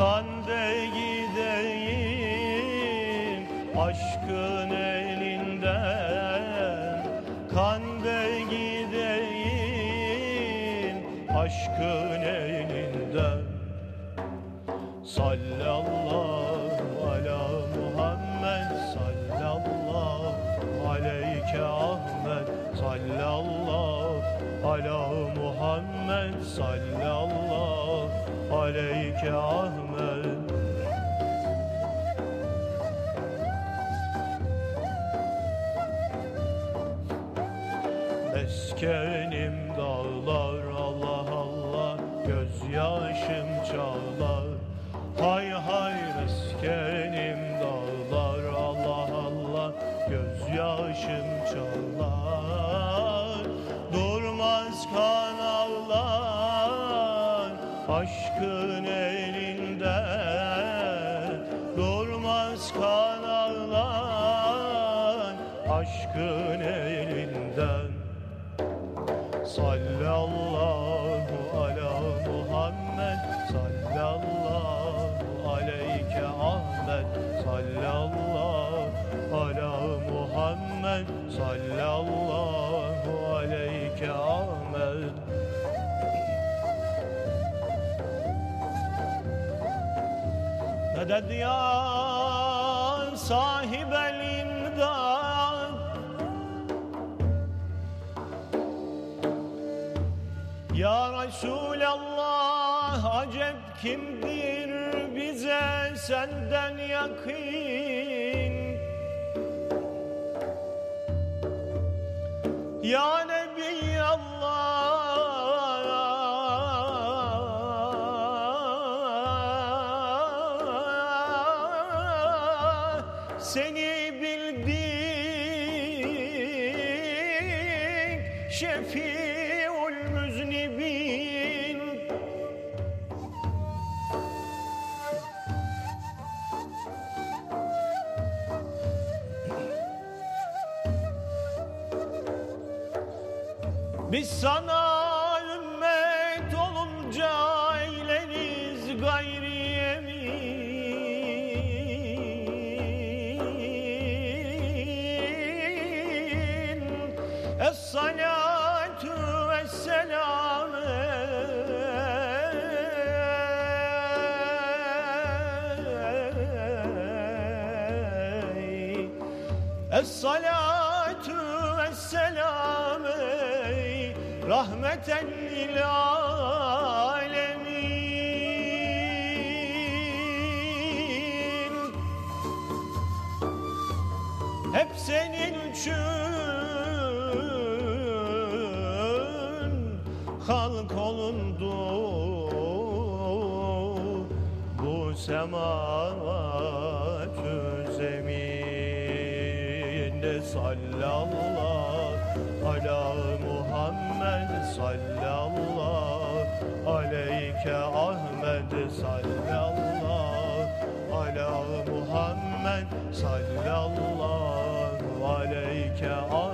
Ben de gideyim aşkın elinden. Kan de gideyim aşkın elinden. Sallallahu ala Muhammed sallallahu aleyke Ahmet ala Muhammed Sallallahu aleyke Ahmet Meskenim dağlar Allah Allah Gözyaşım çağlar. Hay hay meskenim dağlar Allah Allah Gözyaşım çağlar Aşkın elinde Durmaz kan ağlar Aşkın elinden Sallallahu ala Muhammed Sallallahu aleyke Ahmet Sallallahu ala Muhammed Sallallahu Meded ya sahibel imdad Ya Resulallah acep kimdir bize senden yakın? Ya Nebiallah Seni bildik Şefiul müznibin. Biz sana Es-salatu vesselam ey rahmeten lil alemin. Hep senin için halk olundu. Bu sematü içinde sallallahu ala Muhammed sallallahu aleyke Ahmed sallallahu ala Muhammed sallallahu aleyke Ahmed